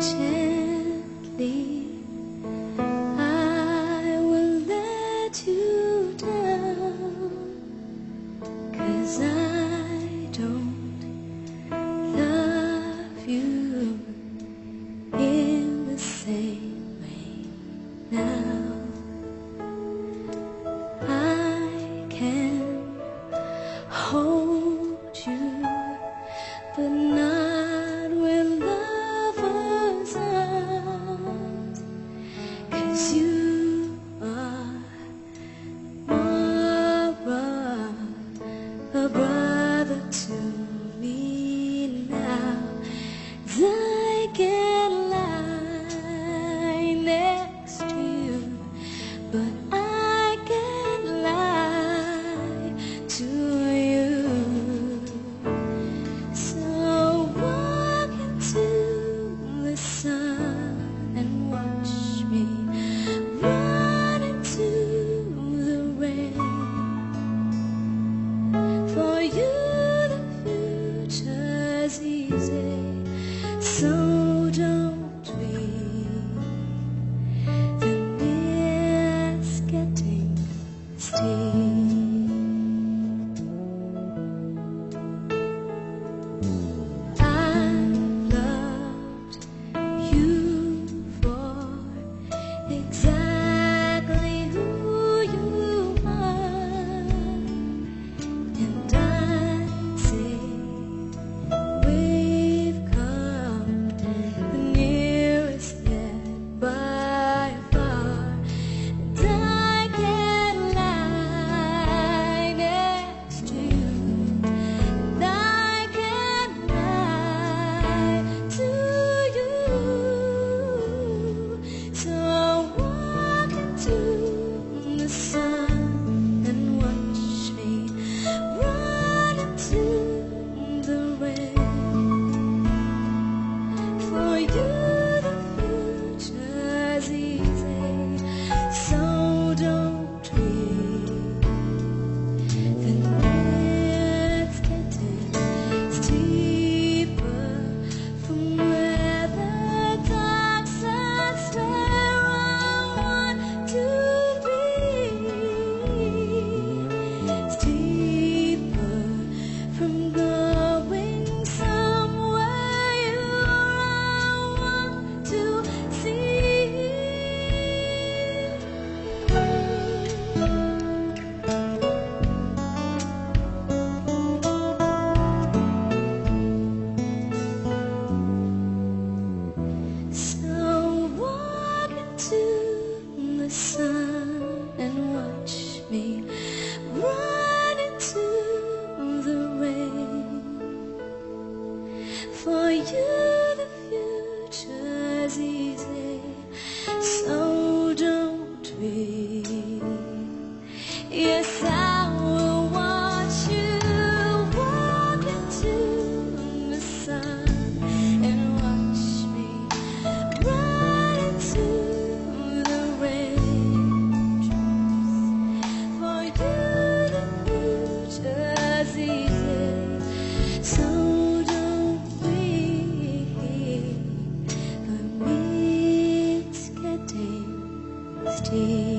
接力 future's easy, so don't we? Yes, I For